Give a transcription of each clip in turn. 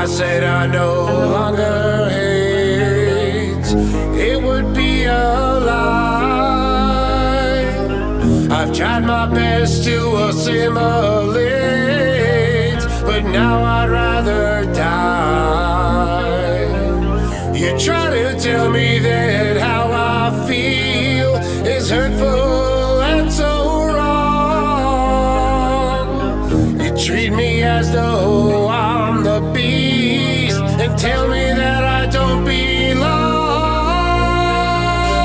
I said I no longer hate, it would be a lie. I've tried my best to assimilate, but now I'd rather die. You try to tell me that how I feel is hurtful and so wrong. You treat me as though tell me that I don't belong.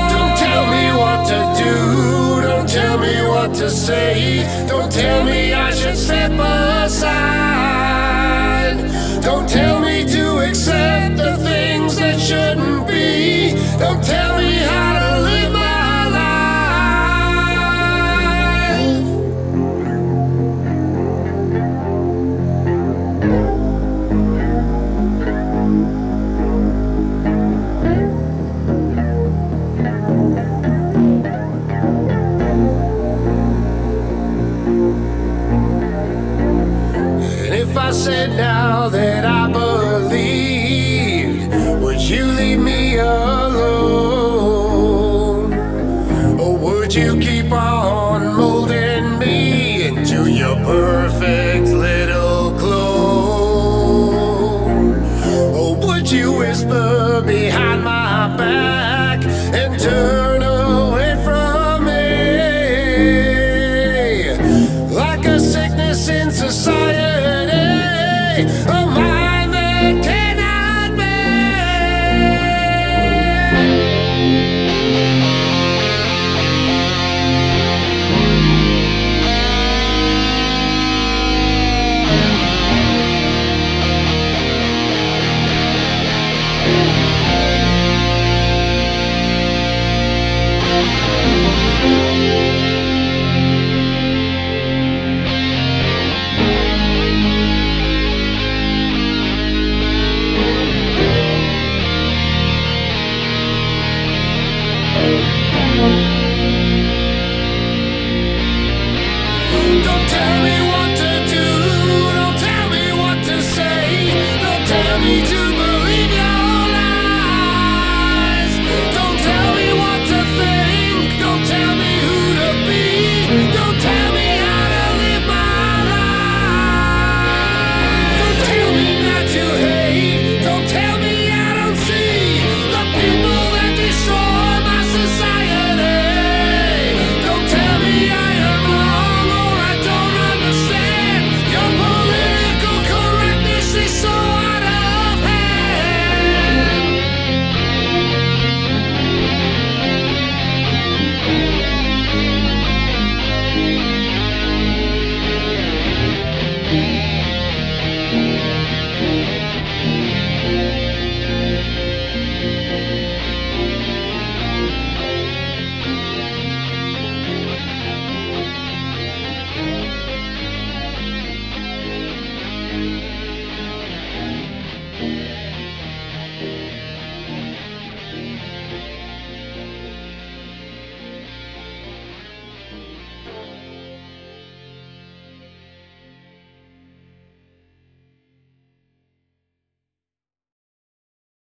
Don't tell me what to do, don't tell me what to say, don't tell me I should step aside. Don't tell me to accept the things that shouldn't be. Don't tell you keep on molding me into your perfect little clone? Oh, would you whisper behind my back and turn away from me? Like a sickness in society.